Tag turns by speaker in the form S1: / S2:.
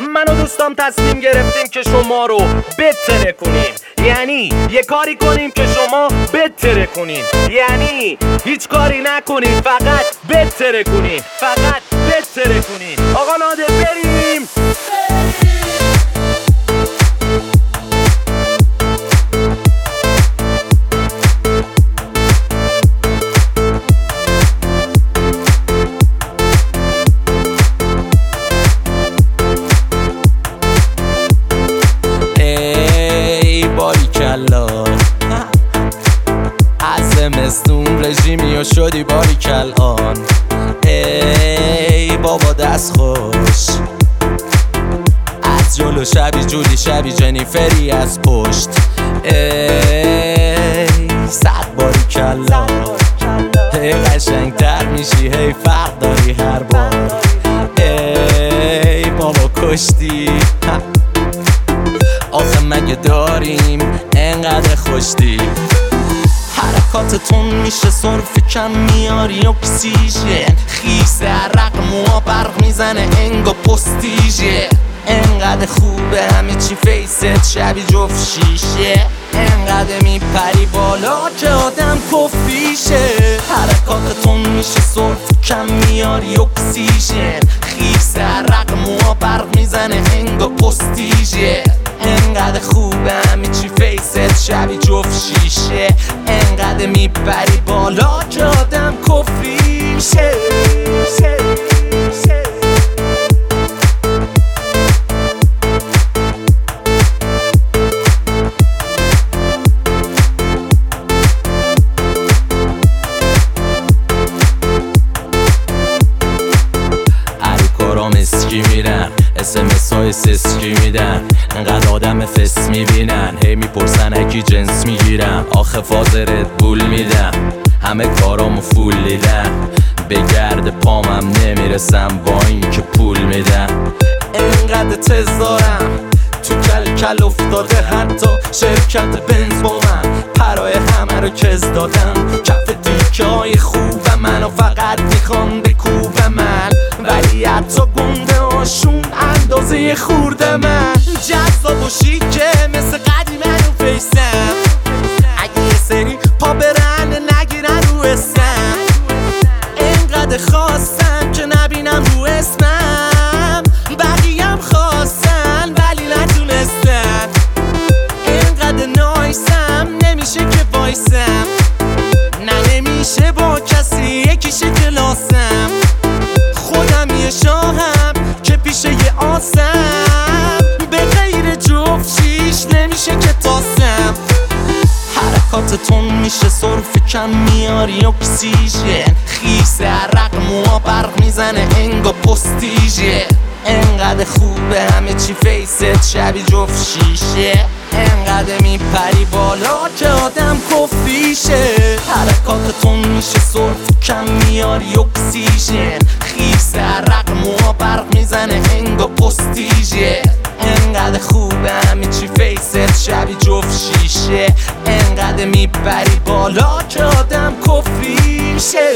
S1: من و دوستام تصمیم گرفتیم که شما رو بتره کنیم. یعنی یه کاری کنیم که شما بتره کنین یعنی هیچ کاری نکنین فقط بتره کنین فقط بتره کنین آقا ناده
S2: کلان ای بابا دست خوش. از جلو شبی جولی شبی جنیفری از پشت. ای صد باری کلا هی قشنگ تر میشی هی فرق داری هر بار. ای بابا کشتی. آخه مگه داریم؟ انقدر خوشتی. حرکاتتون میشه صرف کم میاری اکسیژن خیس عرق موها برق می‌زنه انگا پستیژه انقدر خوبه همه چی فیست شبی جفت شیشه. انقدر میپری بالا که آدم کفیشه. حرکاتتون میشه صرف کم میاری اکسیژن خیس عرق موها برق می‌زنه انگا پستیژه انقدر خوبه همه چی فیست شبی جفت شیشه. انقدر میپری بالا. که آدم کارام اسکی میرن. اسمس های سسکی میدن. انقدر آدم فس می‌بینن. هی می‌پرسن اکی جنس می‌گیرم. آخه فازرت بول میدم. همه کارامو فول دیدم به گرد پامم نمی‌رسم با اینکه پول میدم. انقدر تز دارم. تو کل کل افتاده حتی شرکت بنز با من. پرای همه رو کز دادم. کف دیکه های خوب منو فقط می‌خوان خورده من جذاب و شیکه مثل قدیم رو فیسم اگه یه سری پا برن نگیرن رو اسم. انقدر خواستم که نبینم رو اسمم. حرکاتتون میشه صرف کم میاری اکسیژن. خیس عرق موها برق می‌زنه انگا پستیژه. انقدر خوبه همه چی فیست شبی جفت شیشه. انقدر میپری بالا که آدم کفیشه. حرکاتتون میشه صرف کم میاری اکسیژن. خیس عرق موها برق می‌زنه انگا پستیژه. انقدر خوبه همه چی فیست شبی جفت شیشه. میپری بالا که آدم کفریشه